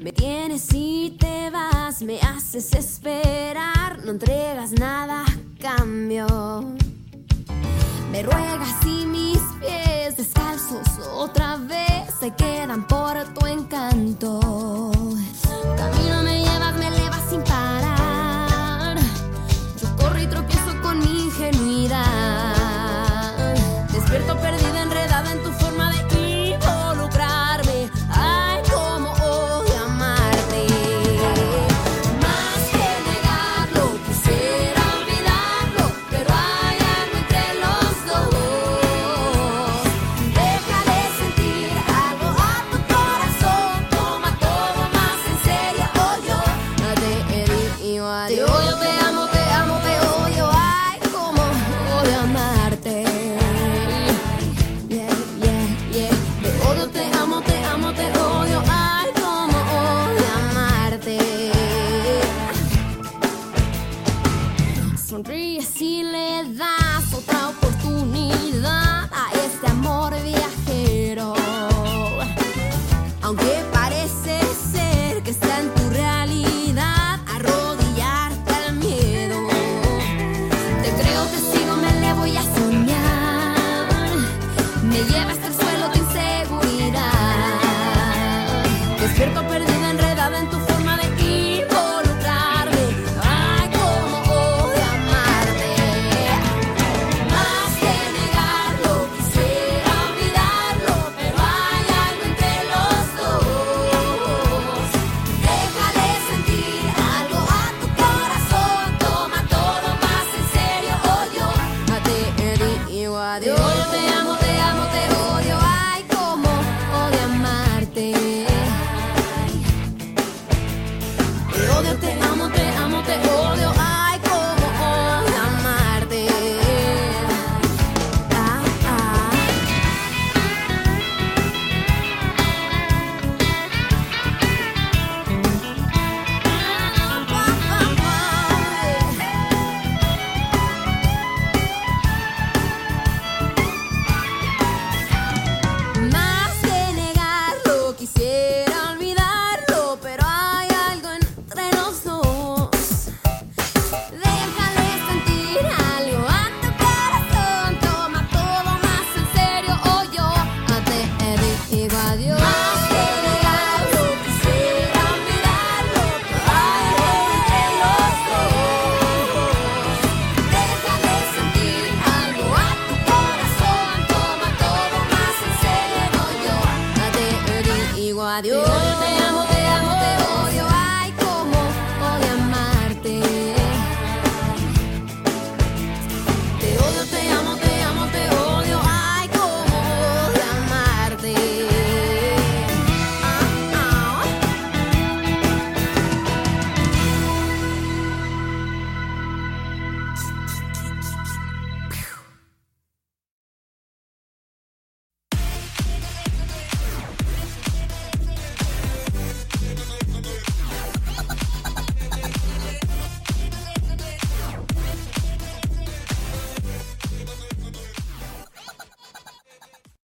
Me tienes y te vas, me haces esperar, no entregas nada a cambio. Me ruegas y mis pies descalzos otra vez se quedan por tu encanto. si le das otra oportunidad a este amor viajero. adiós.